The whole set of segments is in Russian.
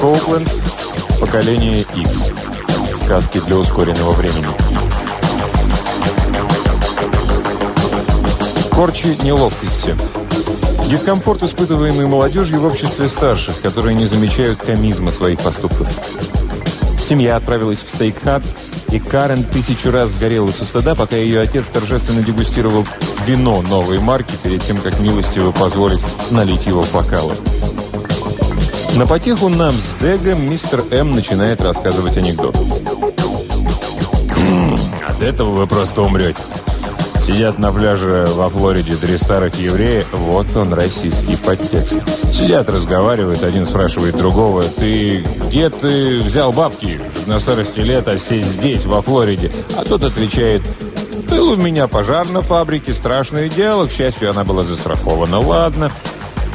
Коупленд, поколение X. Сказки для ускоренного времени. Корчи неловкости. Дискомфорт, испытываемый молодежью в обществе старших, которые не замечают комизма своих поступков. Семья отправилась в стейк-хат, и Карен тысячу раз сгорела со стыда, пока ее отец торжественно дегустировал вино новой марки перед тем, как милостиво позволить налить его в бокалы. На потеху нам с Дегом мистер М начинает рассказывать анекдот. От этого вы просто умрете. Сидят на пляже во Флориде три старых еврея. Вот он, российский подтекст. Сидят, разговаривают, один спрашивает другого. «Ты где ты взял бабки, на старости лет сесть здесь, во Флориде?» А тот отвечает «Был у меня пожар на фабрике, страшное дело. К счастью, она была застрахована. Ладно».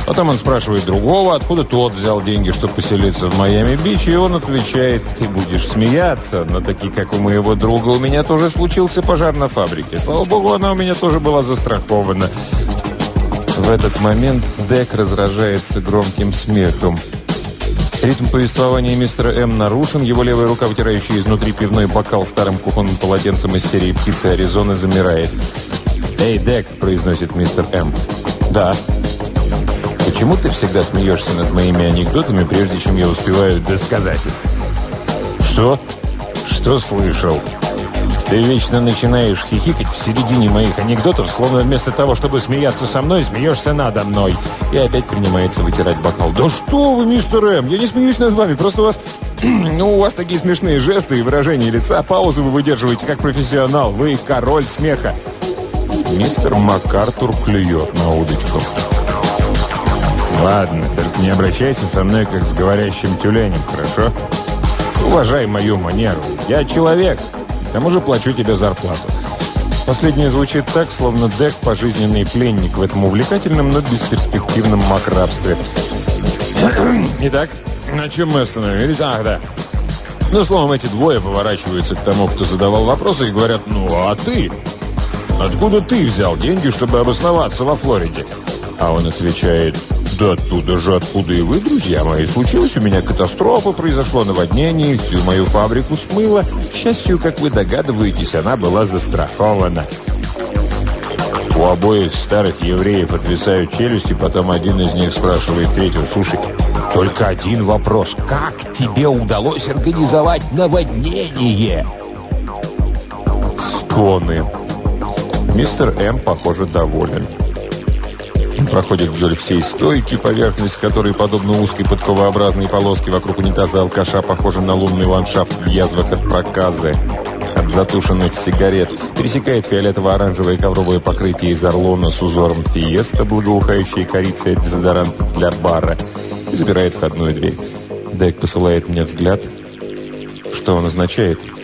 Потом он спрашивает другого, откуда тот взял деньги, чтобы поселиться в Майами-Бич, и он отвечает, ты будешь смеяться, но такие, как у моего друга, у меня тоже случился пожар на фабрике. Слава богу, она у меня тоже была застрахована. В этот момент Дек разражается громким смехом. Ритм повествования мистера М нарушен, его левая рука, вытирающая изнутри пивной бокал старым кухонным полотенцем из серии «Птицы Аризоны», замирает. «Эй, Дек!» – произносит мистер М. «Да». Почему ты всегда смеешься над моими анекдотами, прежде чем я успеваю досказать их? Что? Что слышал? Ты вечно начинаешь хихикать в середине моих анекдотов, словно вместо того, чтобы смеяться со мной, смеешься надо мной. И опять принимается вытирать бокал. Да что вы, мистер М, я не смеюсь над вами, просто у вас... ну, у вас такие смешные жесты и выражения лица, паузы вы выдерживаете как профессионал, вы король смеха. Мистер МакАртур клюет на удочку. Ладно, только не обращайся со мной, как с говорящим тюленем, хорошо? Уважай мою манеру. Я человек. К тому же плачу тебе зарплату. Последнее звучит так, словно Дек – пожизненный пленник в этом увлекательном, но бесперспективном макрабстве. Итак, на чем мы остановились? Ах, да. Ну, словом, эти двое поворачиваются к тому, кто задавал вопросы, и говорят, ну, а ты? Откуда ты взял деньги, чтобы обосноваться во Флориде? А он отвечает, да оттуда же, откуда и вы, друзья мои. Случилась у меня катастрофа, произошло наводнение, всю мою фабрику смыло. К счастью, как вы догадываетесь, она была застрахована. У обоих старых евреев отвисают челюсти, потом один из них спрашивает третьего, слушай, только один вопрос. Как тебе удалось организовать наводнение? Стоны. Мистер М, похоже, доволен. Проходит вдоль всей стойки, поверхность которой, подобно узкой подковообразной полоске вокруг унитаза алкаша, похожа на лунный ландшафт в язвах от проказы, от затушенных сигарет. Пересекает фиолетово-оранжевое ковровое покрытие из орлона с узором фиеста, благоухающей корицей от дезодоранта для бара, и забирает входную дверь. Дек посылает мне взгляд. Что он означает? —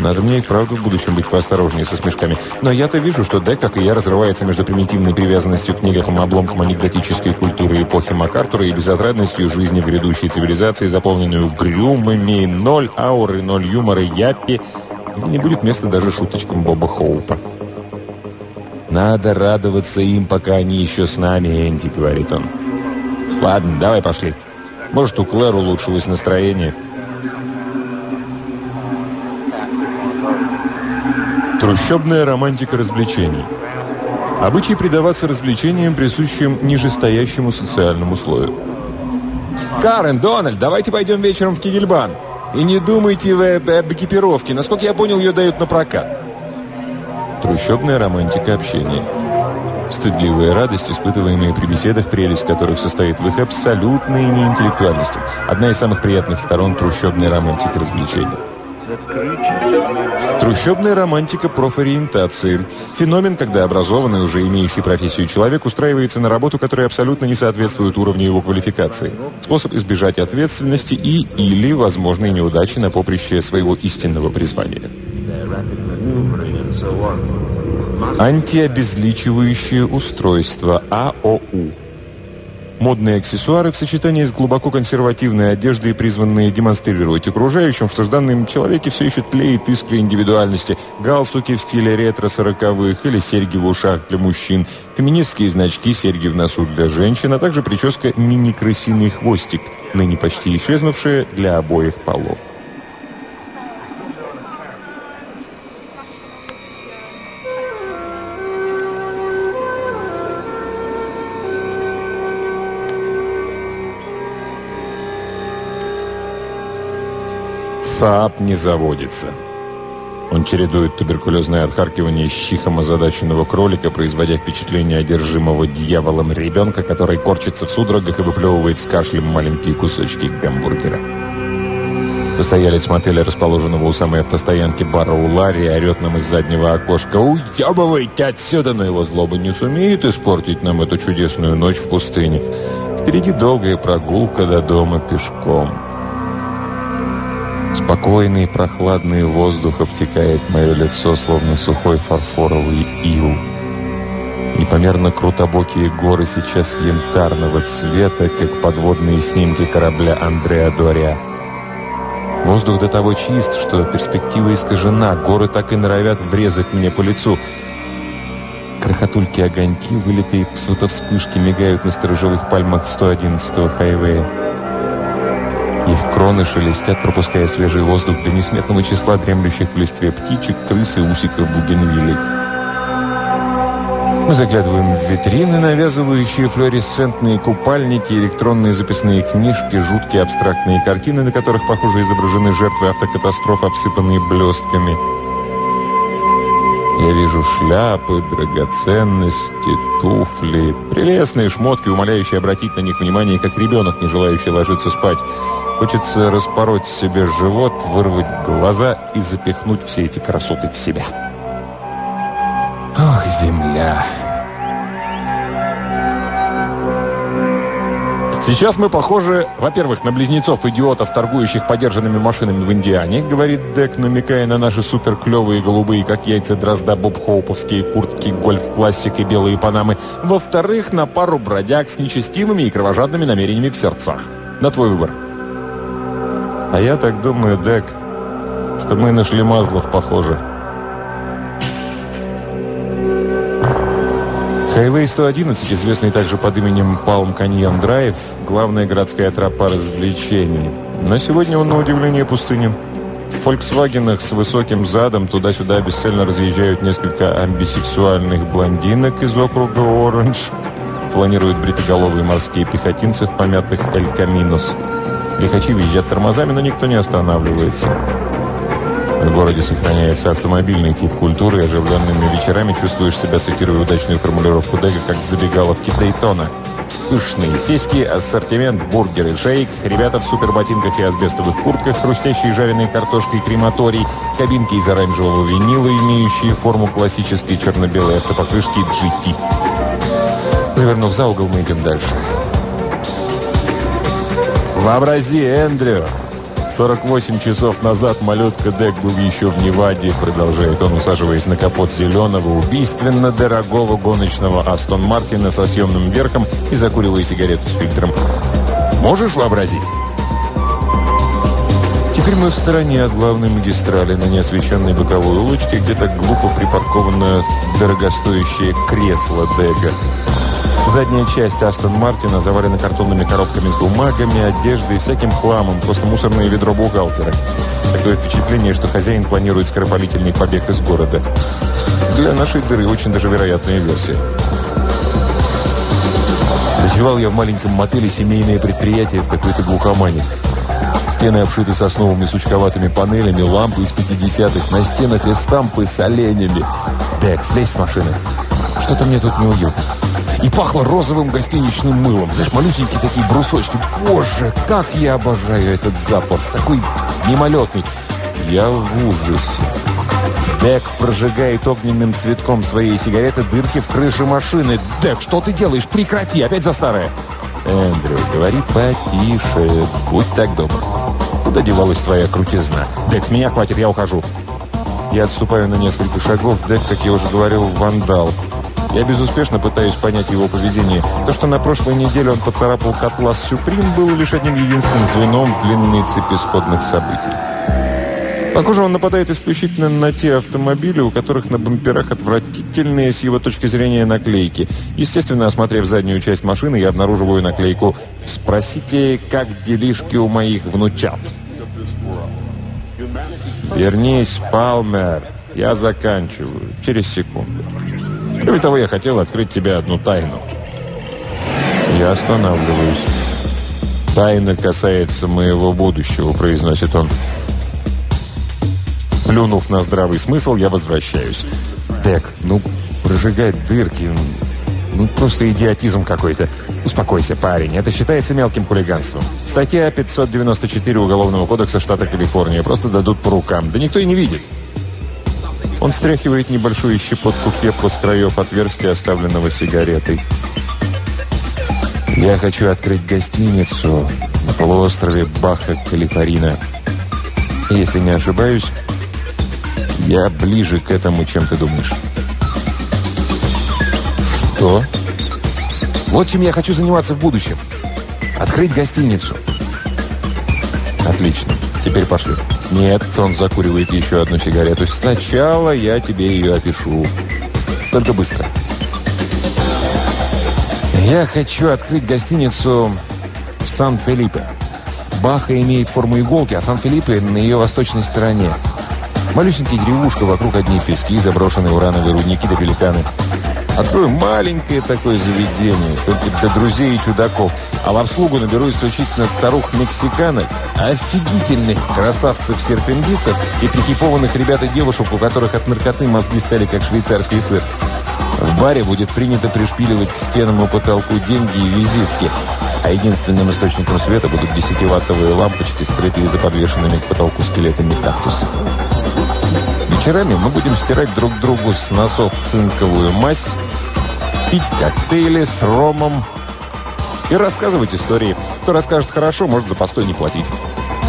надо мне и правду в будущем быть поосторожнее со смешками. Но я-то вижу, что Дек, как и я, разрывается между примитивной привязанностью к нелепым обломкам анекдотической культуры эпохи МакАртура и безотрадностью жизни грядущей цивилизации, заполненной угрюмыми, ноль ауры, ноль юмора, япи. И не будет места даже шуточкам Боба Хоупа. «Надо радоваться им, пока они еще с нами, Энди», — говорит он. «Ладно, давай пошли. Может, у Клэр улучшилось настроение». Трущобная романтика развлечений. Обычай предаваться развлечениям, присущим нижестоящему социальному слою. «Карен, Дональд, давайте пойдем вечером в Кигельбан. И не думайте вы об, об экипировке. Насколько я понял, ее дают на прокат». Трущобная романтика общения. Стыдливая радость, испытываемая при беседах, прелесть которых состоит в их абсолютной неинтеллектуальности. Одна из самых приятных сторон трущобной романтики развлечений. Трущобная романтика профориентации. Феномен, когда образованный, уже имеющий профессию человек устраивается на работу, которая абсолютно не соответствует уровню его квалификации. Способ избежать ответственности и или возможной неудачи на поприще своего истинного призвания. Антиобезличивающее устройство АОУ. Модные аксессуары в сочетании с глубоко консервативной одеждой, призванные демонстрировать окружающим, в созданном человеке все еще тлеет искра индивидуальности. Галстуки в стиле ретро-сороковых или серьги в ушах для мужчин, феминистские значки, серьги в носу для женщин, а также прическа мини-крысиный хвостик, ныне почти исчезнувшее, для обоих полов. Саап не заводится. Он чередует туберкулезное отхаркивание с чихом озадаченного кролика, производя впечатление одержимого дьяволом ребенка, который корчится в судорогах и выплевывает с кашлем маленькие кусочки гамбургера. Постоялец мотеля, расположенного у самой автостоянки бара у Ларри, орет нам из заднего окошка «Уебывайте отсюда!» Но его злоба не сумеет испортить нам эту чудесную ночь в пустыне. Впереди долгая прогулка до дома пешком. Спокойный прохладный воздух обтекает мое лицо, словно сухой фарфоровый ил. Непомерно крутобокие горы сейчас янтарного цвета, как подводные снимки корабля Андреа Дория. Воздух до того чист, что перспектива искажена, горы так и норовят врезать мне по лицу. Крохотульки-огоньки, вылитые световспышки, мигают на сторожевых пальмах 111-го хайвея. Кроны шелестят, пропуская свежий воздух до несметного числа дремлющих в листве птичек, крыс и усиков бугенвилей. Мы заглядываем в витрины, навязывающие флуоресцентные купальники, электронные записные книжки, жуткие абстрактные картины, на которых, похоже, изображены жертвы автокатастроф, обсыпанные блестками – я вижу шляпы, драгоценности, туфли, прелестные шмотки, умоляющие обратить на них внимание, как ребенок, не желающий ложиться спать. Хочется распороть себе живот, вырвать глаза и запихнуть все эти красоты в себя. Ох, земля! «Сейчас мы похожи, во-первых, на близнецов-идиотов, торгующих подержанными машинами в Индиане», говорит Дек, намекая на наши суперклевые голубые, как яйца дрозда, боб-хоуповские куртки, гольф-классик и белые панамы. Во-вторых, на пару бродяг с нечестивыми и кровожадными намерениями в сердцах. На твой выбор. А я так думаю, Дек, что мы нашли Мазлов, похоже. Хайвей 111, известный также под именем Palm Canyon Drive, главная городская тропа развлечений. Но сегодня он, на удивление, пустынен. В «Фольксвагенах» с высоким задом туда-сюда бесцельно разъезжают несколько амбисексуальных блондинок из округа Оранж. Планируют бритоголовые морские пехотинцы в помятых «Эль Каминос». Лихачи визжат тормозами, но никто не останавливается. В городе сохраняется автомобильный тип культуры, и оживленными вечерами чувствуешь себя, цитируя удачную формулировку Дега, как в забегаловке Дейтона. Пышные сиськи, ассортимент, бургеры, шейк, ребята в суперботинках и асбестовых куртках, хрустящие жареной картошкой крематорий, кабинки из оранжевого винила, имеющие форму классической черно-белой автопокрышки GT. Завернув за угол, мы идем дальше. «Вообрази, Эндрю!» 48 часов назад малютка Дек был еще в Неваде, продолжает он, усаживаясь на капот зеленого, убийственно дорогого гоночного Астон Мартина со съемным верхом и закуривая сигарету с фильтром. Можешь вообразить? Теперь мы в стороне от главной магистрали, на неосвещенной боковой улочке, где так глупо припарковано дорогостоящее кресло Дега. Задняя часть Астон Мартина завалена картонными коробками с бумагами, одеждой и всяким хламом, просто мусорное ведро бухгалтера. Такое впечатление, что хозяин планирует скоропалительный побег из города. Для нашей дыры очень даже вероятная версия. Ночевал я в маленьком мотеле семейное предприятие в какой-то глухомане. Стены обшиты сосновыми сучковатыми панелями, лампы из 50-х, на стенах и стампы с оленями. Дек, слезь с машины. Что-то мне тут неуютно. И пахло розовым гостиничным мылом. Знаешь, малюсенькие такие брусочки. Боже, как я обожаю этот запах. Такой мимолетный. Я в ужасе. Дек прожигает огненным цветком своей сигареты дырки в крыше машины. Дек, что ты делаешь? Прекрати, опять за старое. Эндрю, говори потише. Будь так добр. Куда девалась твоя крутизна? Дек, с меня хватит, я ухожу. Я отступаю на несколько шагов. Дек, как я уже говорил, вандал. Я безуспешно пытаюсь понять его поведение. То, что на прошлой неделе он поцарапал Котлас Сюприм, было лишь одним единственным звеном в длинной цепи сходных событий. Похоже, он нападает исключительно на те автомобили, у которых на бамперах отвратительные с его точки зрения наклейки. Естественно, осмотрев заднюю часть машины, я обнаруживаю наклейку «Спросите, как делишки у моих внучат». «Вернись, Палмер, я заканчиваю. Через секунду. Кроме того, я хотел открыть тебе одну тайну». Я останавливаюсь. «Тайна касается моего будущего», — произносит он. Плюнув на здравый смысл, я возвращаюсь. Дек, ну, прожигать дырки... Ну, просто идиотизм какой-то. Успокойся, парень, это считается мелким хулиганством. Статья 594 Уголовного кодекса штата Калифорния. Просто дадут по рукам. Да никто и не видит. Он стряхивает небольшую щепотку пепла с краев отверстия, оставленного сигаретой. Я хочу открыть гостиницу на полуострове Баха-Калифорина. Если не ошибаюсь, я ближе к этому, чем ты думаешь. Что? Вот чем я хочу заниматься в будущем. Открыть гостиницу. Отлично. Теперь пошли. Нет, он закуривает еще одну сигарету. Сначала я тебе ее опишу. Только быстро. Я хочу открыть гостиницу в Сан-Филиппе. Баха имеет форму иголки, а Сан-Филиппе на ее восточной стороне. Малюсенькая деревушка, вокруг одни пески, заброшенные урановые рудники да пеликаны. Открою маленькое такое заведение, только для друзей и чудаков. А в обслугу наберу исключительно старух-мексиканок, офигительных красавцев-серфингистов и прикипованных ребят и девушек, у которых от наркоты мозги стали как швейцарский сыр. В баре будет принято пришпиливать к стенам и потолку деньги и визитки, а единственным источником света будут 10-ваттовые лампочки, скрытые за подвешенными к потолку скелетами кактусов. Вечерами мы будем стирать друг другу с носов цинковую мазь, пить коктейли с ромом и рассказывать истории. Кто расскажет хорошо, может за постой не платить.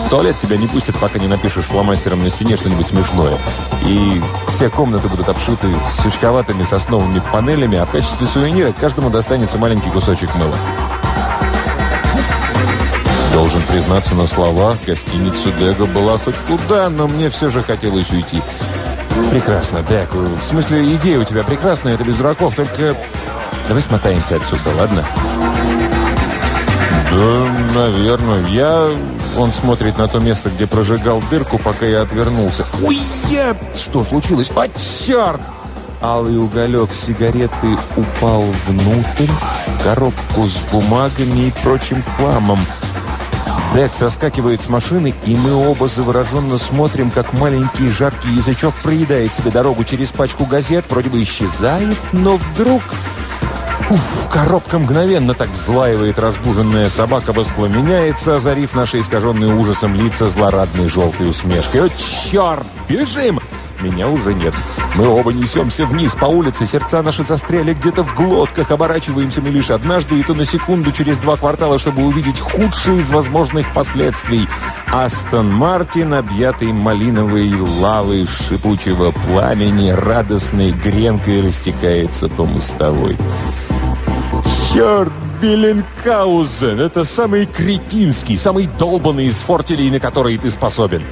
В туалет тебя не пустят, пока не напишешь фломастером на стене что-нибудь смешное. И все комнаты будут обшиты сучковатыми сосновыми панелями, а в качестве сувенира каждому достанется маленький кусочек мыла. Должен признаться на словах, гостиница Дега была хоть куда, но мне все же хотелось уйти. Прекрасно, Дек. В смысле, идея у тебя прекрасная, это без дураков, только... Давай смотаемся отсюда, ладно? Да, наверное. Я... Он смотрит на то место, где прожигал дырку, пока я отвернулся. Ой, я... Что случилось? О, черт! Алый уголек сигареты упал внутрь, в коробку с бумагами и прочим хламом. Дек соскакивает с машины, и мы оба завороженно смотрим, как маленький жаркий язычок проедает себе дорогу через пачку газет, вроде бы исчезает, но вдруг... Уф, коробка мгновенно так взлаивает разбуженная собака, воспламеняется, озарив наши искаженные ужасом лица злорадной желтой усмешкой. «О, черт! Бежим!» Меня уже нет. Мы оба несемся вниз по улице, сердца наши застряли где-то в глотках, оборачиваемся мы лишь однажды, и то на секунду через два квартала, чтобы увидеть худшие из возможных последствий. Астон Мартин, объятый малиновой лавой шипучего пламени, радостной гренкой растекается по мостовой. Черт! Белленхаузен! Это самый кретинский, самый долбанный из фортелей, на которые ты способен.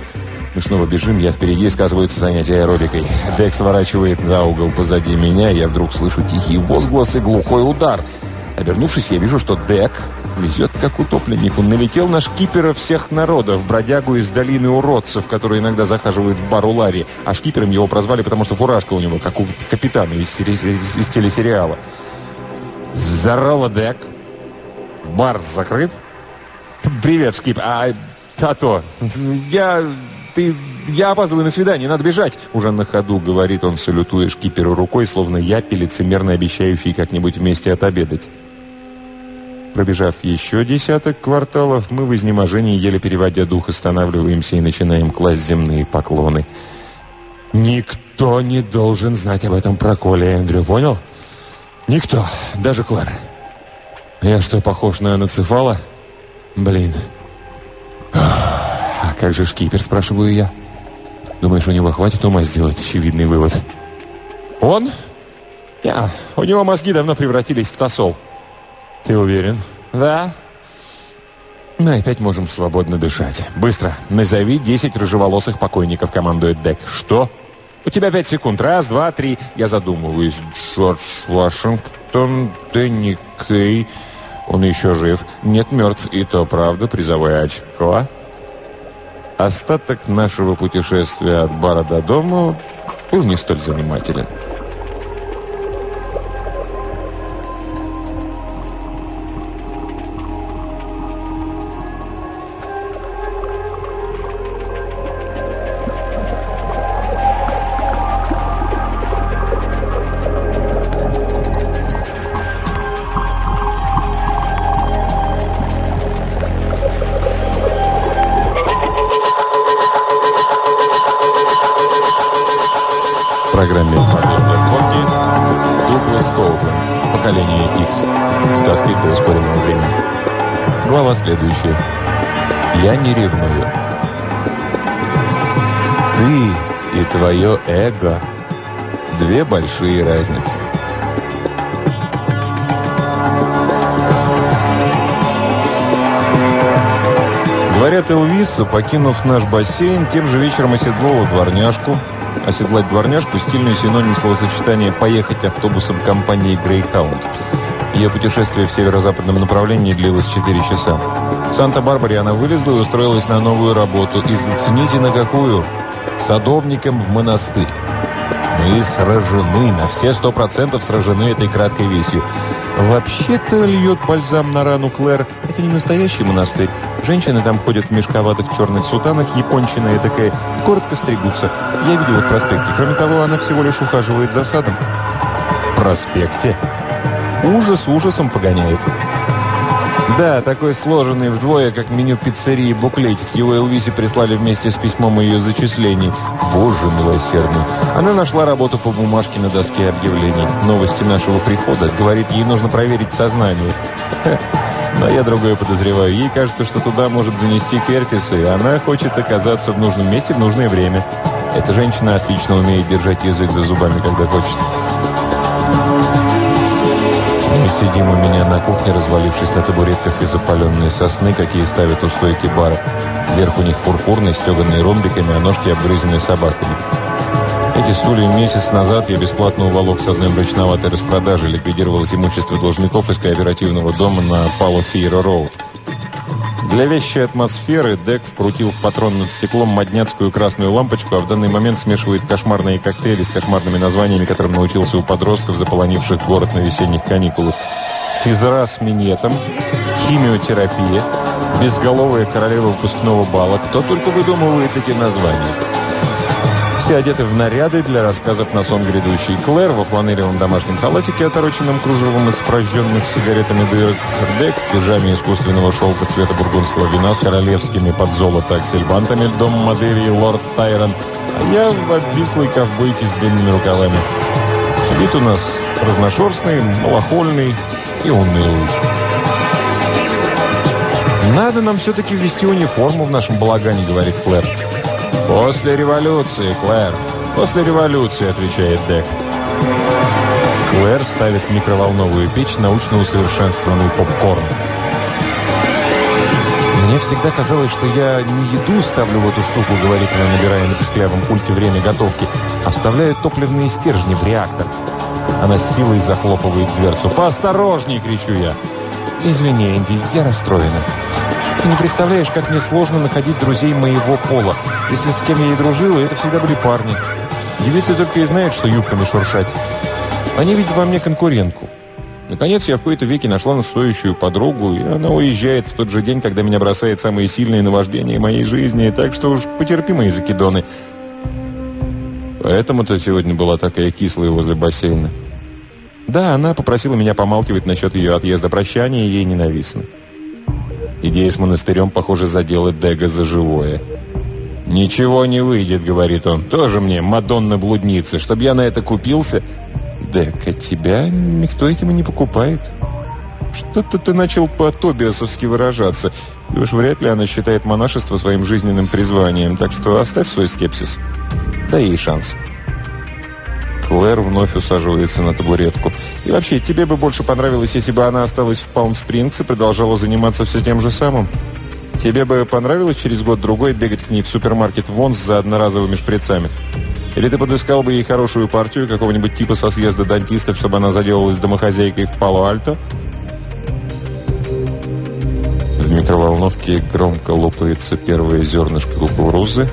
Мы снова бежим, я впереди, сказываются занятия аэробикой. Дек сворачивает за угол позади меня, я вдруг слышу тихий возглас и глухой удар. Обернувшись, я вижу, что Дек везет как утопленник. Он налетел на шкипера всех народов, бродягу из долины уродцев, который иногда захаживает в бар Ларри. А шкипером его прозвали, потому что фуражка у него, как у капитана из, из, из телесериала. Здорово, Дек. Бар закрыт? Привет, Шкип. А, Тато, я ты... Я опаздываю на свидание, надо бежать!» Уже на ходу, говорит он, салютуя шкиперу рукой, словно я, лицемерно обещающий как-нибудь вместе отобедать. Пробежав еще десяток кварталов, мы в изнеможении, еле переводя дух, останавливаемся и начинаем класть земные поклоны. «Никто не должен знать об этом проколе, Эндрю, понял? Никто, даже Клэр. Я что, похож на Анацефала? Блин, как же шкипер?» – спрашиваю я. «Думаешь, у него хватит ума сделать очевидный вывод?» «Он? Я. У него мозги давно превратились в тосол». «Ты уверен?» «Да». Мы опять можем свободно дышать. Быстро. Назови 10 рыжеволосых покойников, командует Дек. Что? У тебя пять секунд. Раз, два, три. Я задумываюсь. Джордж Вашингтон, Дэнни Кей. Он еще жив. Нет, мертв. И то правда. Призовое очко. Остаток нашего путешествия от бара до дома был не столь занимателен. Большие разницы. Говорят, Элвис, покинув наш бассейн, тем же вечером оседлал дворняжку – Оседлать дворняжку – стильный синоним словосочетания «поехать автобусом компании Greyhound». Ее путешествие в северо-западном направлении длилось 4 часа. В Санта-Барбаре она вылезла и устроилась на новую работу. И зацените на какую? Садовником в монастырь. Мы сражены, на все сто процентов сражены этой краткой вестью. Вообще-то льет бальзам на рану Клэр. Это не настоящий монастырь. Женщины там ходят в мешковатых черных сутанах, япончина такая, коротко стригутся. Я видел в проспекте. Кроме того, она всего лишь ухаживает за садом. В проспекте? Ужас ужасом погоняет. Да, такой сложенный вдвое, как меню пиццерии буклетик. Его Элвисе прислали вместе с письмом ее зачислений. Боже милосердный. Она нашла работу по бумажке на доске объявлений. Новости нашего прихода. Говорит, ей нужно проверить сознание. Но я другое подозреваю. Ей кажется, что туда может занести Кертис, и она хочет оказаться в нужном месте в нужное время. Эта женщина отлично умеет держать язык за зубами, когда хочет. Сидим у меня на кухне, развалившись на табуретках из опаленной сосны, какие ставят у стойки бара. Верх у них пурпурный, стеганный ромбиками, а ножки обгрызены собаками. Эти стулья месяц назад я бесплатно уволок с одной мрачноватой распродажи, ликвидировалось имущество должников из кооперативного дома на Палофейро Роуд. Для вещей атмосферы Дек вкрутил в патрон над стеклом модняцкую красную лампочку, а в данный момент смешивает кошмарные коктейли с кошмарными названиями, которым научился у подростков, заполонивших город на весенних каникулах. Физра с минетом, химиотерапия, безголовая королева выпускного бала. Кто только выдумывает эти названия. Все одеты в наряды для рассказов на сон грядущий. Клэр во фланелевом домашнем халатике, отороченном кружевом из прожженных сигаретами дырок. Дек в пижаме искусственного шелка цвета бургундского вина с королевскими под золото аксельбантами Дом Мадери и Лорд Тайрон. А я в обвислой ковбойке с длинными рукавами. Вид у нас разношерстный, малохольный и унылый. «Надо нам все-таки ввести униформу в нашем балагане», — говорит Клэр. «После революции, Клэр. После революции», — отвечает Дек. Клэр ставит в микроволновую печь научно усовершенствованный попкорн. «Мне всегда казалось, что я не еду ставлю в эту штуку», — говорит она, набирая на песклявом пульте время готовки, «а вставляю топливные стержни в реактор». Она с силой захлопывает дверцу. «Поосторожней!» — кричу я. «Извини, Энди, я расстроена». Ты не представляешь, как мне сложно находить друзей моего пола. Если с кем я и дружила, это всегда были парни. Девицы только и знают, что юбками шуршать. Они видят во мне конкурентку. Наконец, я в какой-то веке нашла настоящую подругу, и она уезжает в тот же день, когда меня бросает самые сильные наваждения моей жизни, так что уж потерпи мои закидоны. Поэтому-то сегодня была такая кислая возле бассейна. Да, она попросила меня помалкивать насчет ее отъезда прощания, ей ненавистно. Идея с монастырем, похоже, задела Дега за живое. «Ничего не выйдет», — говорит он. «Тоже мне, Мадонна-блудница, чтоб я на это купился». «Дег, а тебя никто этим и не покупает». «Что-то ты начал по-тобиасовски выражаться. И уж вряд ли она считает монашество своим жизненным призванием, так что оставь свой скепсис. Дай ей шанс». Клэр вновь усаживается на табуретку. «И вообще, тебе бы больше понравилось, если бы она осталась в Палм-Спрингс и продолжала заниматься все тем же самым? Тебе бы понравилось через год-другой бегать к ней в супермаркет Вонс за одноразовыми шприцами? Или ты подыскал бы ей хорошую партию какого-нибудь типа со съезда дантистов, чтобы она заделалась домохозяйкой в Пало-Альто? В микроволновке громко лопается первое зернышко кукурузы.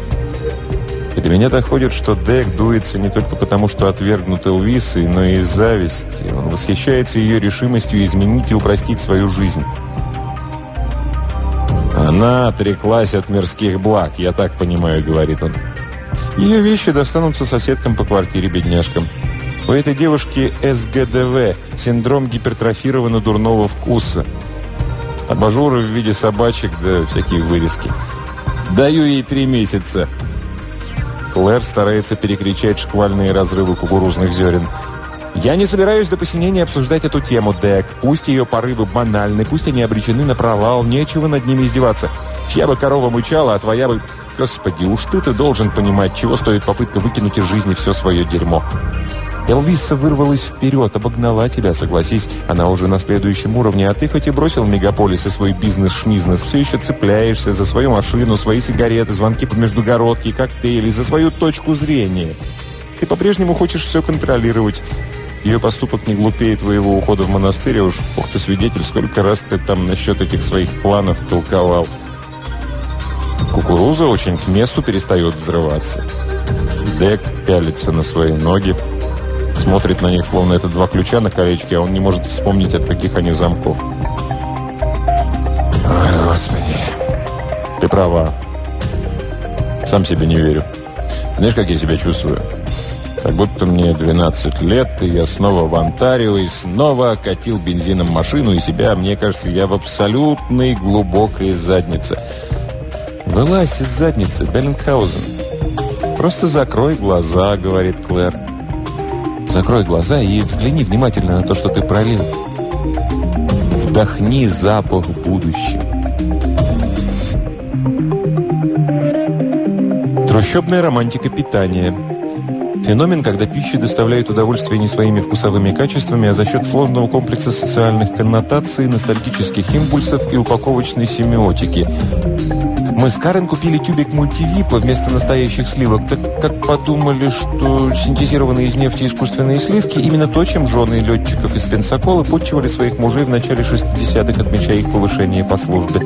И до меня доходит, что Дек дуется не только потому, что отвергнут Элвисой, но и из зависти. Он восхищается ее решимостью изменить и упростить свою жизнь. «Она отреклась от мирских благ, я так понимаю», — говорит он. Ее вещи достанутся соседкам по квартире, бедняжкам. У этой девушки СГДВ, синдром гипертрофированного дурного вкуса. Абажуры в виде собачек, да всякие вырезки. Даю ей три месяца. Клэр старается перекричать шквальные разрывы кукурузных зерен. «Я не собираюсь до посинения обсуждать эту тему, Дек. Пусть ее порывы банальны, пусть они обречены на провал, нечего над ними издеваться. Чья бы корова мычала, а твоя бы Господи, уж ты-то должен понимать, чего стоит попытка выкинуть из жизни все свое дерьмо. Элвиса вырвалась вперед, обогнала тебя, согласись. Она уже на следующем уровне, а ты хоть и бросил мегаполис и свой бизнес-шмизнес, все еще цепляешься за свою машину, свои сигареты, звонки под междугородки, коктейли, за свою точку зрения. Ты по-прежнему хочешь все контролировать. Ее поступок не глупее твоего ухода в монастырь, а уж, ох ты свидетель, сколько раз ты там насчет этих своих планов толковал. Кукуруза очень к месту перестает взрываться. Дек пялится на свои ноги, смотрит на них, словно это два ключа на колечке, а он не может вспомнить, от каких они замков. Ой, Господи. Ты права. Сам себе не верю. Знаешь, как я себя чувствую? Как будто мне 12 лет, и я снова в Онтарио, и снова катил бензином машину, и себя, мне кажется, я в абсолютной глубокой заднице. «Вылазь из задницы, Беллингхаузен!» «Просто закрой глаза», — говорит Клэр. «Закрой глаза и взгляни внимательно на то, что ты пролил. Вдохни запах будущего». Трущобная романтика питания. Феномен, когда пища доставляет удовольствие не своими вкусовыми качествами, а за счет сложного комплекса социальных коннотаций, ностальгических импульсов и упаковочной семиотики. Мы с Карен купили тюбик мультивипа вместо настоящих сливок, так как подумали, что синтезированные из нефти искусственные сливки именно то, чем жены летчиков из Пенсакола подчивали своих мужей в начале 60-х, отмечая их повышение по службе.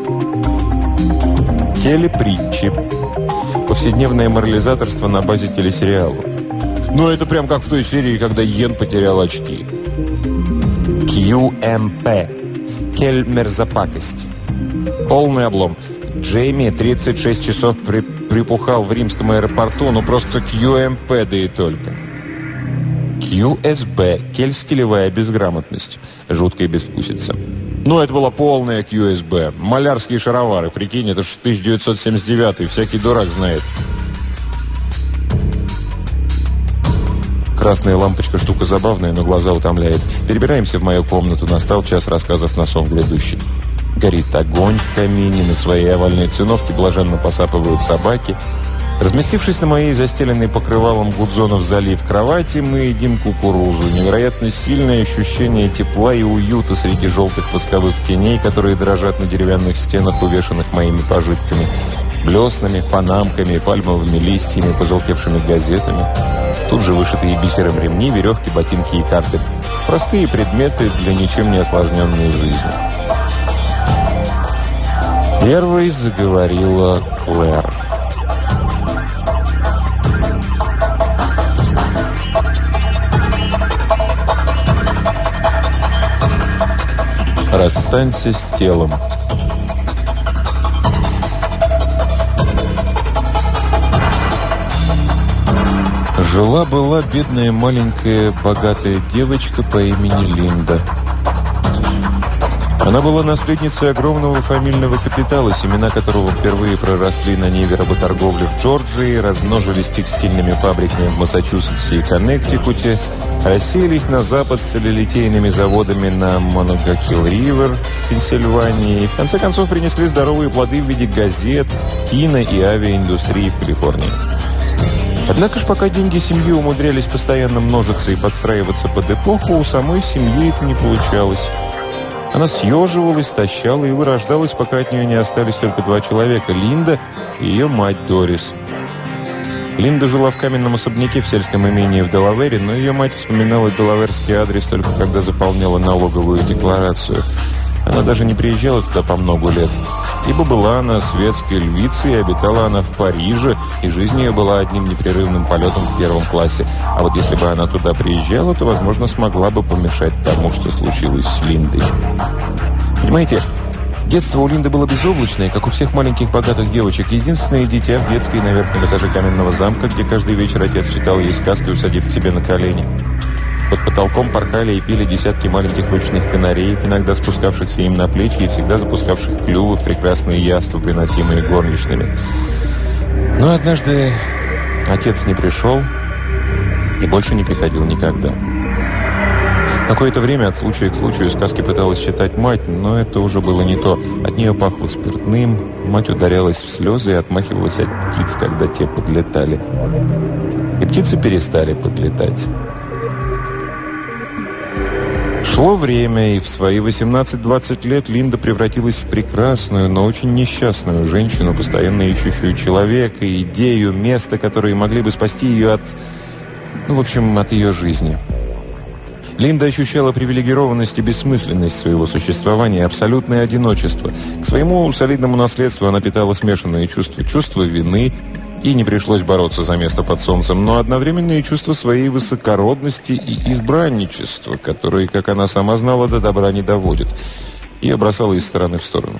Телепритчи. Повседневное морализаторство на базе телесериалов. Ну, это прям как в той серии, когда Йен потерял очки. QMP. Кельмерзапакость. Полный облом. Джейми 36 часов при, припухал в римском аэропорту, ну просто QMP, да и только. QSB, кель-стилевая безграмотность, жуткая безвкусица. Ну, это была полная QSB. Малярские шаровары, прикинь, это ж 1979 всякий дурак знает. Красная лампочка штука забавная, но глаза утомляет. Перебираемся в мою комнату, настал час рассказов на сон грядущий. Горит огонь в камине, на своей овальной циновке блаженно посапывают собаки. Разместившись на моей застеленной покрывалом Гудзонов залив кровати, мы едим кукурузу. Невероятно сильное ощущение тепла и уюта среди желтых восковых теней, которые дрожат на деревянных стенах, увешанных моими пожитками. Блеснами, панамками, пальмовыми листьями, пожелтевшими газетами. Тут же вышитые бисером ремни, веревки, ботинки и карты. Простые предметы для ничем не осложненной жизни. Первой заговорила Клэр. Расстанься с телом. Жила-была бедная маленькая богатая девочка по имени Линда. Она была наследницей огромного фамильного капитала, семена которого впервые проросли на ниве работорговли в Джорджии, размножились текстильными фабриками в Массачусетсе и Коннектикуте, рассеялись на запад с целлюлитейными заводами на Моногахилл-Ривер в Пенсильвании и в конце концов принесли здоровые плоды в виде газет, кино и авиаиндустрии в Калифорнии. Однако ж, пока деньги семьи умудрялись постоянно множиться и подстраиваться под эпоху, у самой семьи это не получалось. Она съеживалась, тащала и вырождалась, пока от нее не остались только два человека – Линда и ее мать Дорис. Линда жила в каменном особняке в сельском имении в Делавере, но ее мать вспоминала делаверский адрес только когда заполняла налоговую декларацию. Она даже не приезжала туда по много лет, ибо была она светской львицей, и обитала она в Париже, и жизнь ее была одним непрерывным полетом в первом классе. А вот если бы она туда приезжала, то, возможно, смогла бы помешать тому, что случилось с Линдой. Понимаете, Детство у Линды было безоблачное, как у всех маленьких богатых девочек. Единственное дитя в детской на верхнем этаже каменного замка, где каждый вечер отец читал ей сказки, усадив к себе на колени. Под потолком порхали и пили десятки маленьких ручных канареек, иногда спускавшихся им на плечи и всегда запускавших клювы в прекрасные яства, приносимые горничными. Но однажды отец не пришел и больше не приходил никогда. Какое-то время от случая к случаю сказки пыталась читать мать, но это уже было не то. От нее пахло спиртным, мать ударялась в слезы и отмахивалась от птиц, когда те подлетали. И птицы перестали подлетать. Шло время, и в свои 18-20 лет Линда превратилась в прекрасную, но очень несчастную женщину, постоянно ищущую человека, идею, место, которые могли бы спасти ее от... Ну, в общем, от ее жизни. Линда ощущала привилегированность и бессмысленность своего существования, абсолютное одиночество. К своему солидному наследству она питала смешанные чувства. Чувство вины, и не пришлось бороться за место под солнцем, но одновременно и чувство своей высокородности и избранничества, которые, как она сама знала, до добра не доводят, и бросала из стороны в сторону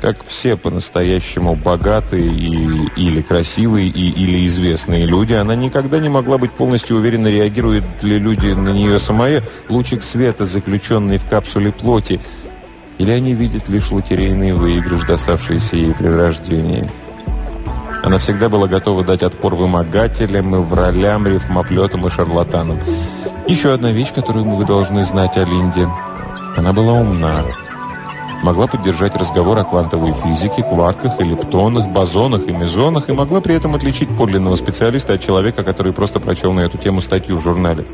как все по-настоящему богатые и, или красивые и, или известные люди, она никогда не могла быть полностью уверена, реагируют ли люди на нее самое, лучик света, заключенный в капсуле плоти, или они видят лишь лотерейный выигрыш, доставшийся ей при рождении. Она всегда была готова дать отпор вымогателям и вралям, рифмоплетам и шарлатанам. Еще одна вещь, которую вы должны знать о Линде. Она была умна могла поддержать разговор о квантовой физике, кварках, эллиптонах, бозонах и мезонах и могла при этом отличить подлинного специалиста от человека, который просто прочел на эту тему статью в журнале.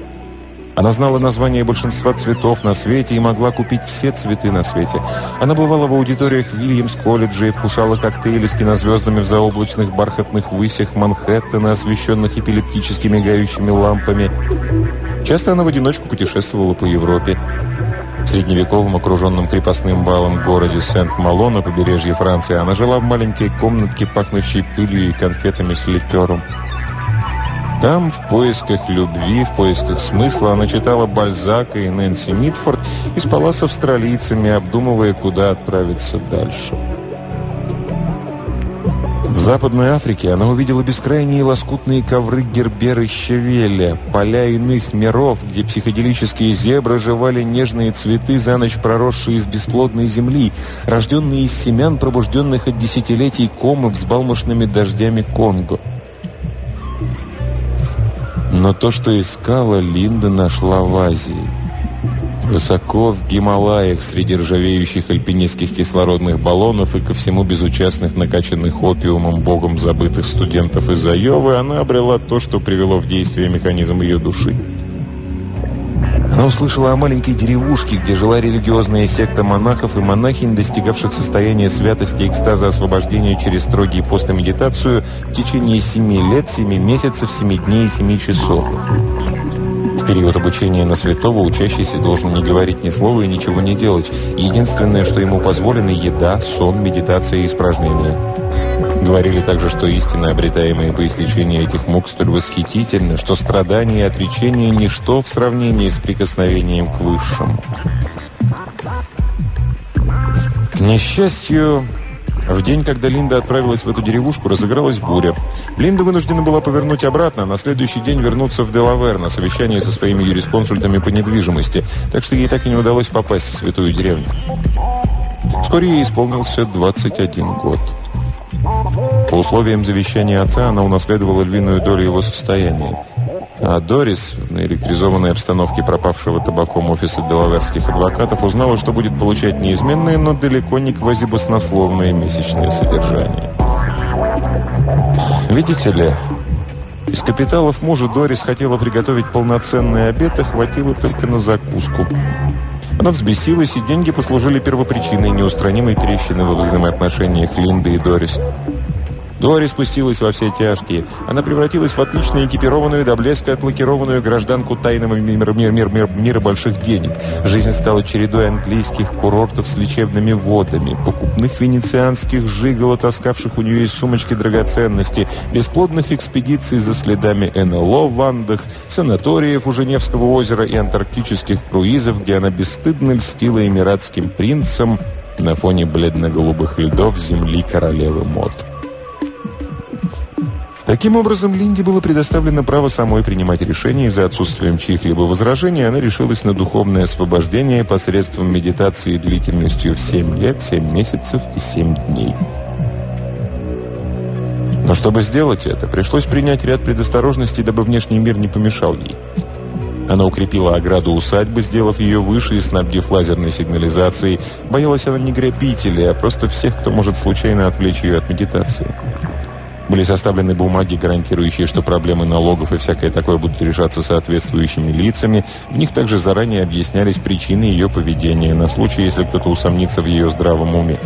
Она знала название большинства цветов на свете и могла купить все цветы на свете. Она бывала в аудиториях Вильямс-колледжа и вкушала коктейли с кинозвездами в заоблачных бархатных высях Манхэттена, освещенных эпилептически мигающими лампами. Часто она в одиночку путешествовала по Европе. В средневековом окруженном крепостным балом городе Сент-Мало на побережье Франции она жила в маленькой комнатке, пахнущей пылью и конфетами с ликером. Там, в поисках любви, в поисках смысла, она читала Бальзака и Нэнси Митфорд и спала с австралийцами, обдумывая, куда отправиться дальше. В Западной Африке она увидела бескрайние лоскутные ковры Гербера Щавеля, поля иных миров, где психоделические зебры жевали нежные цветы, за ночь проросшие из бесплодной земли, рожденные из семян, пробужденных от десятилетий комы взбалмошными дождями Конго. Но то, что искала, Линда нашла в Азии – Высоко в Гималаях, среди ржавеющих альпинистских кислородных баллонов и ко всему безучастных, накачанных опиумом, богом забытых студентов из Айовы, она обрела то, что привело в действие механизм ее души. Она услышала о маленькой деревушке, где жила религиозная секта монахов и монахинь, достигавших состояния святости экстаза освобождения через строгий пост и медитацию в течение семи лет, семи месяцев, семи дней и семи часов период обучения на святого учащийся должен не говорить ни слова и ничего не делать. Единственное, что ему позволено – еда, сон, медитация и испражнения. Говорили также, что истинно обретаемые по истечении этих мук столь восхитительны, что страдания и отречение – ничто в сравнении с прикосновением к высшему. К несчастью, в день, когда Линда отправилась в эту деревушку, разыгралась буря. Линда вынуждена была повернуть обратно, а на следующий день вернуться в Делавер на совещание со своими юрисконсультами по недвижимости, так что ей так и не удалось попасть в святую деревню. Вскоре ей исполнился 21 год. По условиям завещания отца она унаследовала львиную долю его состояния. А Дорис, в наэлектризованной обстановке пропавшего табаком офиса делаверских адвокатов, узнала, что будет получать неизменное, но далеко не квазибоснословное месячное содержание. Видите ли, из капиталов мужа Дорис хотела приготовить полноценный обед, и хватило только на закуску. Она взбесилась, и деньги послужили первопричиной неустранимой трещины во взаимоотношениях Линды и Дорис. Дори спустилась во все тяжкие. Она превратилась в отлично экипированную до блеска отлакированную гражданку тайного мира, мир, мир, мир, мира больших денег. Жизнь стала чередой английских курортов с лечебными водами, покупных венецианских жигало, таскавших у нее из сумочки драгоценности, бесплодных экспедиций за следами НЛО в Андах, санаториев у Женевского озера и антарктических круизов, где она бесстыдно льстила эмиратским принцам на фоне бледно-голубых льдов земли королевы Мод. Таким образом, Линде было предоставлено право самой принимать решения, и за отсутствием чьих-либо возражений она решилась на духовное освобождение посредством медитации длительностью в 7 лет, 7 месяцев и 7 дней. Но чтобы сделать это, пришлось принять ряд предосторожностей, дабы внешний мир не помешал ей. Она укрепила ограду усадьбы, сделав ее выше и снабдив лазерной сигнализацией. Боялась она не грабителей, а просто всех, кто может случайно отвлечь ее от медитации. Были составлены бумаги, гарантирующие, что проблемы налогов и всякое такое будут решаться соответствующими лицами. В них также заранее объяснялись причины ее поведения, на случай, если кто-то усомнится в ее здравом уме.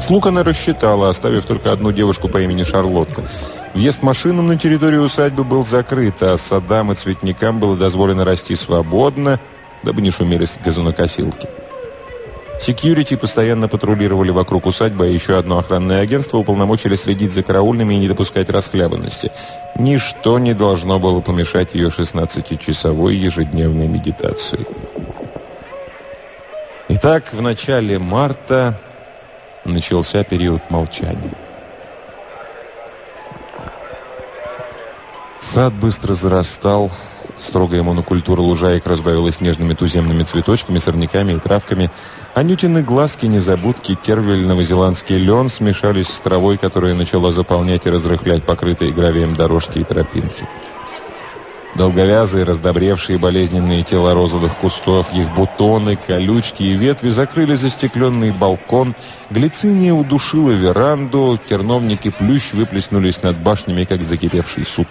Слуг она рассчитала, оставив только одну девушку по имени Шарлотта. Въезд машинам на территорию усадьбы был закрыт, а садам и цветникам было дозволено расти свободно, дабы не шумели газонокосилки. Секьюрити постоянно патрулировали вокруг усадьбы, а еще одно охранное агентство уполномочили следить за караульными и не допускать расхлябанности. Ничто не должно было помешать ее 16-часовой ежедневной медитации. Итак, в начале марта начался период молчания. Сад быстро зарастал, Строгая монокультура лужаек разбавилась нежными туземными цветочками, сорняками и травками. Анютины глазки, незабудки, кервель, новозеландский лен смешались с травой, которая начала заполнять и разрыхлять покрытые гравием дорожки и тропинки. Долговязые, раздобревшие болезненные тела розовых кустов, их бутоны, колючки и ветви закрыли застекленный балкон, глициния удушила веранду, терновники плющ выплеснулись над башнями, как закипевший суп.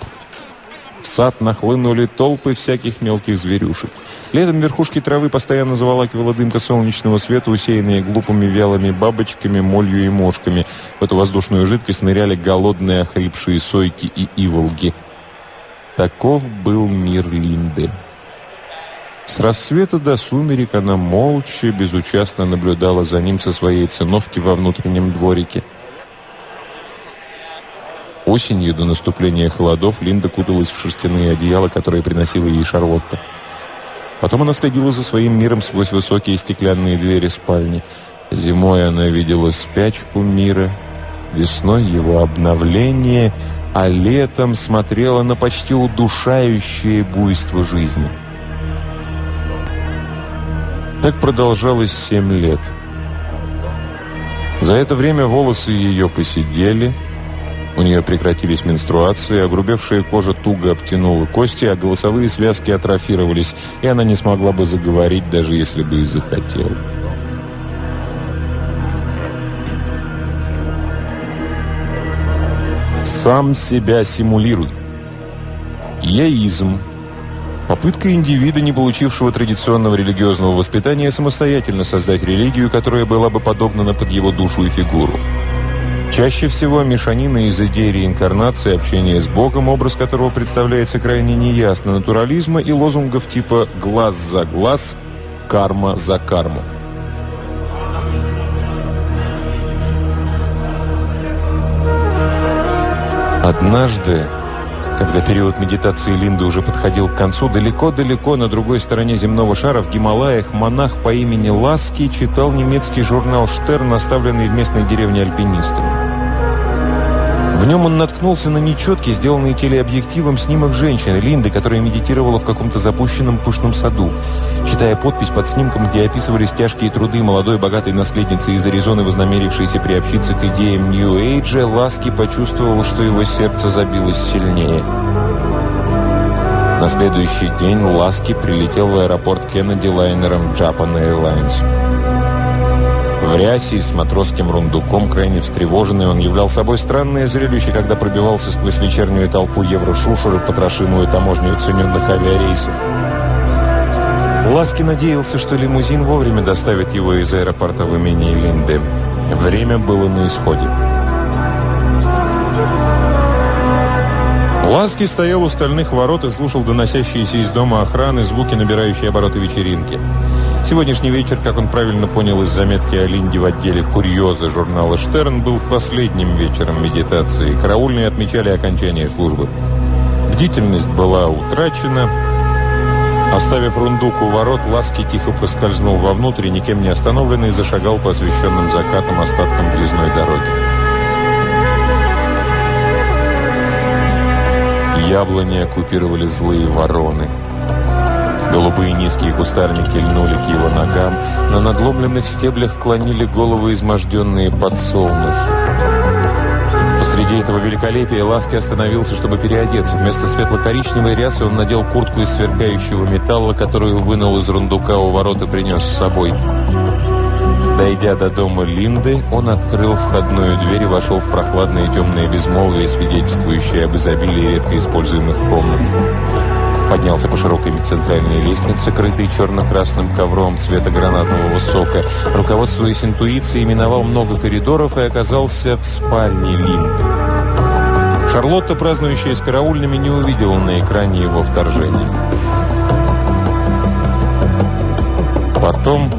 В сад нахлынули толпы всяких мелких зверюшек. Летом верхушки травы постоянно заволакивала дымка солнечного света, усеянные глупыми вялыми бабочками, молью и мошками. В эту воздушную жидкость ныряли голодные охрипшие сойки и иволги. Таков был мир Линды. С рассвета до сумерек она молча, безучастно наблюдала за ним со своей циновки во внутреннем дворике. Осенью, до наступления холодов, Линда куталась в шерстяные одеяла, которые приносила ей Шарлотта. Потом она следила за своим миром сквозь высокие стеклянные двери спальни. Зимой она видела спячку мира, весной его обновление, а летом смотрела на почти удушающее буйство жизни. Так продолжалось семь лет. За это время волосы ее посидели, у нее прекратились менструации, огрубевшая кожа туго обтянула кости, а голосовые связки атрофировались, и она не смогла бы заговорить, даже если бы и захотела. Сам себя симулируй. Яизм. Попытка индивида, не получившего традиционного религиозного воспитания, самостоятельно создать религию, которая была бы подогнана под его душу и фигуру. Чаще всего мешанина из идей реинкарнации, общения с Богом, образ которого представляется крайне неясно, натурализма и лозунгов типа «глаз за глаз», «карма за карму». Однажды, когда период медитации Линды уже подходил к концу, далеко-далеко на другой стороне земного шара в Гималаях монах по имени Ласки читал немецкий журнал «Штерн», оставленный в местной деревне альпинистами. В нем он наткнулся на нечеткий, сделанный телеобъективом снимок женщины, Линды, которая медитировала в каком-то запущенном пышном саду. Читая подпись под снимком, где описывались тяжкие труды молодой богатой наследницы из Аризоны, вознамерившейся приобщиться к идеям Нью-Эйджа, Ласки почувствовал, что его сердце забилось сильнее. На следующий день Ласки прилетел в аэропорт Кеннеди лайнером Japan Airlines. В рясе и с матросским рундуком, крайне встревоженный, он являл собой странное зрелище, когда пробивался сквозь вечернюю толпу еврошушеры, потрошимую таможню уцененных авиарейсов. Ласки надеялся, что лимузин вовремя доставит его из аэропорта в имени Линды. Время было на исходе. Ласки стоял у стальных ворот и слушал доносящиеся из дома охраны звуки, набирающие обороты вечеринки. Сегодняшний вечер, как он правильно понял из заметки о Линде в отделе «Курьезы» журнала «Штерн», был последним вечером медитации. Караульные отмечали окончание службы. Бдительность была утрачена. Оставив рундук у ворот, Ласки тихо проскользнул вовнутрь и, никем не остановленный, зашагал по освещенным закатом остаткам въездной дороги. Яблони оккупировали злые вороны. Голубые низкие кустарники льнули к его ногам, на надломленных стеблях клонили головы изможденные подсолнухи. Посреди этого великолепия Ласки остановился, чтобы переодеться. Вместо светло-коричневой рясы он надел куртку из сверкающего металла, которую вынул из рундука у ворот и принес с собой. Дойдя до дома Линды, он открыл входную дверь и вошел в прохладное темное безмолвие, свидетельствующее об изобилии редко используемых комнат. Поднялся по широкой центральной лестнице, крытой черно-красным ковром цвета гранатового сока. Руководствуясь интуицией, миновал много коридоров и оказался в спальне Линды. Шарлотта, празднующая с караульными, не увидела на экране его вторжения. Потом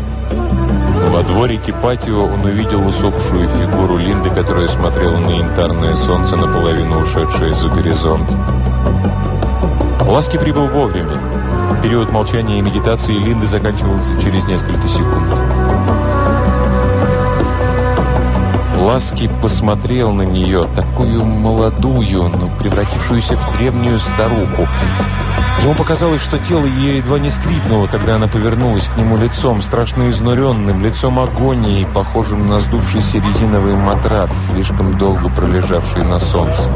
во дворике патио он увидел усопшую фигуру Линды, которая смотрела на янтарное солнце, наполовину ушедшее за горизонт. Ласки прибыл вовремя. Период молчания и медитации Линды заканчивался через несколько секунд. Ласки посмотрел на нее, такую молодую, но превратившуюся в древнюю старуху. Ему показалось, что тело ее едва не скрипнуло, когда она повернулась к нему лицом, страшно изнуренным, лицом агонии, похожим на сдувшийся резиновый матрац, слишком долго пролежавший на солнце.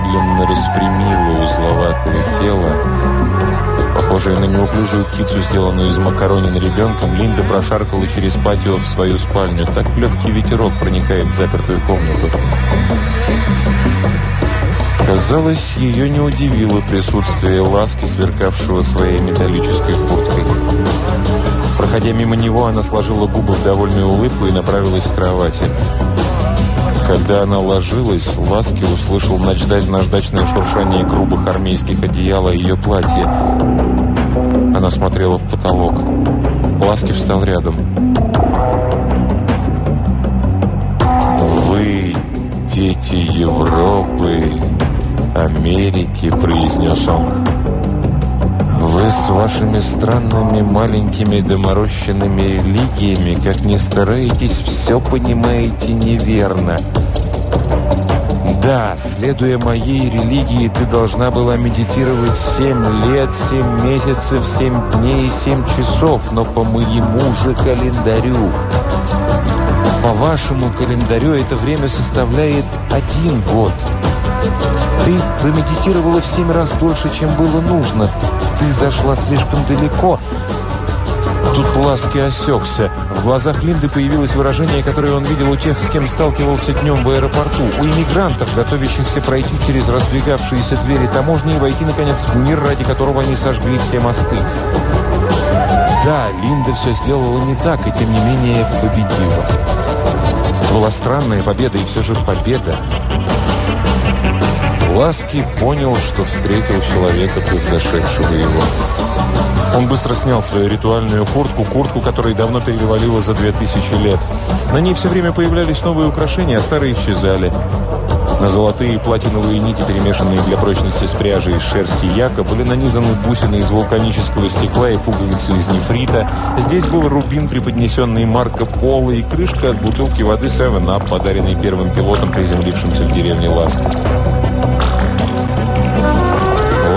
Медленно распрямила узловатое тело. Похожая на неуклюжую птицу, сделанную из макаронин ребенком, Линда прошаркала через патио в свою спальню. Так легкий ветерок проникает в запертую комнату. Казалось, ее не удивило присутствие ласки, сверкавшего своей металлической курткой. Проходя мимо него, она сложила губы в довольную улыбку и направилась к кровати. Когда она ложилась, Ласки услышал наждачное шуршание грубых армейских одеял и ее платье. Она смотрела в потолок. Ласки встал рядом. «Вы, дети Европы, Америки», — произнес он. «Вы с вашими странными маленькими доморощенными религиями, как ни стараетесь, все понимаете неверно. Да, следуя моей религии, ты должна была медитировать семь лет, семь месяцев, семь дней и семь часов, но по моему же календарю. По вашему календарю это время составляет один год». Ты промедитировала в семь раз дольше, чем было нужно. Ты зашла слишком далеко. Тут Ласки осекся. В глазах Линды появилось выражение, которое он видел у тех, с кем сталкивался днем в аэропорту. У иммигрантов, готовящихся пройти через раздвигавшиеся двери таможни и войти, наконец, в мир, ради которого они сожгли все мосты. Да, Линда все сделала не так, и тем не менее победила. Была странная победа, и все же победа. Ласки понял, что встретил человека, превзошедшего его. Он быстро снял свою ритуальную куртку, куртку, которой давно перевалило за две тысячи лет. На ней все время появлялись новые украшения, а старые исчезали. На золотые и платиновые нити, перемешанные для прочности с пряжей из шерсти яка, были нанизаны бусины из вулканического стекла и пуговицы из нефрита. Здесь был рубин, преподнесенный Марко Поло, и крышка от бутылки воды 7-Up, подаренной первым пилотом, приземлившимся в деревне Ласка.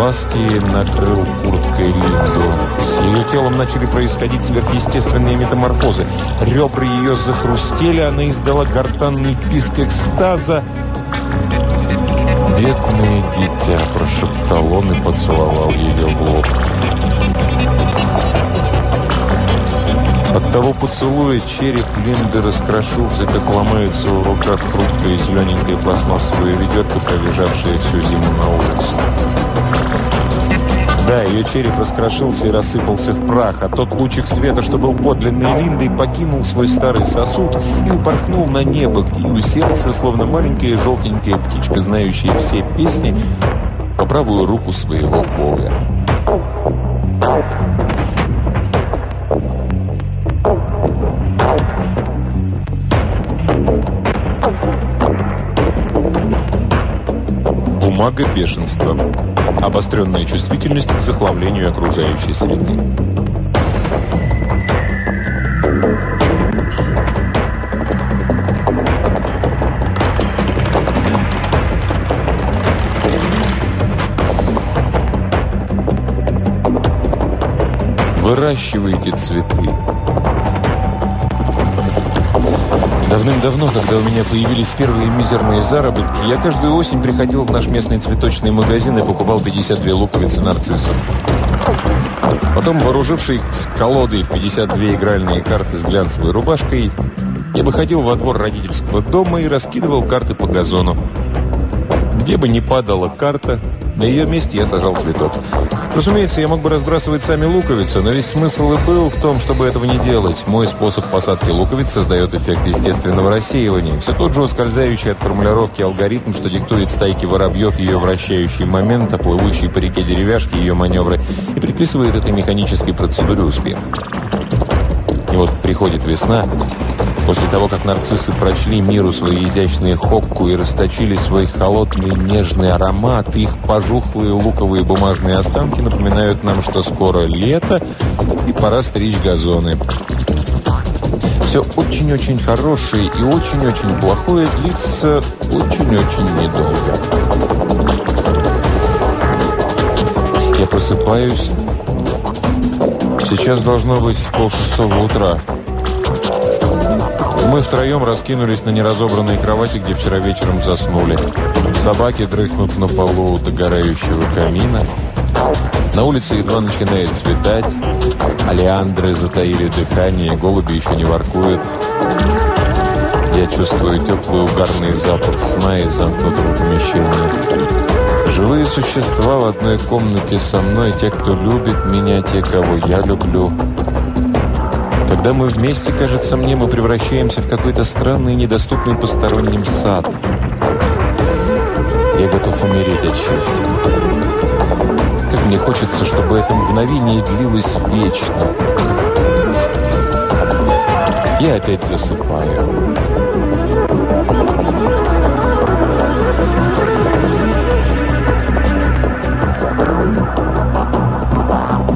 Ласки накрыл курткой Линду. С ее телом начали происходить сверхъестественные метаморфозы. Ребра ее захрустели, она издала гортанный писк экстаза. «Бедное дитя!» – прошептал он и поцеловал ее в лоб. От того поцелуя череп Линды раскрошился, как ломается в руках хрупкая зелененькая пластмассовая ведерко, пролежавшая всю зиму на улице. Да, ее череп раскрошился и рассыпался в прах, а тот лучик света, что был подлинной Линдой, покинул свой старый сосуд и упорхнул на небо, и уселся, словно маленькая желтенькая птичка, знающая все песни, по правую руку своего бога. Бумага бешенства. Обостренная чувствительность к захламлению окружающей среды. Выращивайте цветы. Давным-давно, когда у меня появились первые мизерные заработки, я каждую осень приходил в наш местный цветочный магазин и покупал 52 луковицы нарциссов. Потом, вооружившись колодой в 52 игральные карты с глянцевой рубашкой, я выходил во двор родительского дома и раскидывал карты по газону. Где бы ни падала карта, на ее месте я сажал цветок. Разумеется, я мог бы разбрасывать сами луковицы, но весь смысл и был в том, чтобы этого не делать. Мой способ посадки луковиц создает эффект естественного рассеивания. Все тот же ускользающий от формулировки алгоритм, что диктует стайке воробьев ее вращающий момент, а по реке деревяшки ее маневры, и приписывает этой механической процедуре успех. И вот приходит весна, После того, как нарциссы прочли миру свои изящные хокку и расточили свой холодный нежный аромат, их пожухлые луковые бумажные останки напоминают нам, что скоро лето и пора стричь газоны. Все очень-очень хорошее и очень-очень плохое длится очень-очень недолго. Я просыпаюсь. Сейчас должно быть полшестого утра. Мы втроем раскинулись на неразобранной кровати, где вчера вечером заснули. Собаки дрыхнут на полу у догорающего камина. На улице едва начинает светать. Алиандры затаили дыхание, голуби еще не воркуют. Я чувствую теплый угарный запах сна из замкнутого помещения. Живые существа в одной комнате со мной, те, кто любит меня, те, кого я люблю. Когда мы вместе, кажется мне, мы превращаемся в какой-то странный, недоступный посторонним сад. Я готов умереть от счастья. Как мне хочется, чтобы это мгновение длилось вечно. Я опять засыпаю.